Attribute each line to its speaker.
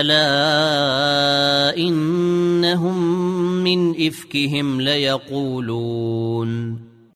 Speaker 1: ألا إنهم من إفكهم ليقولون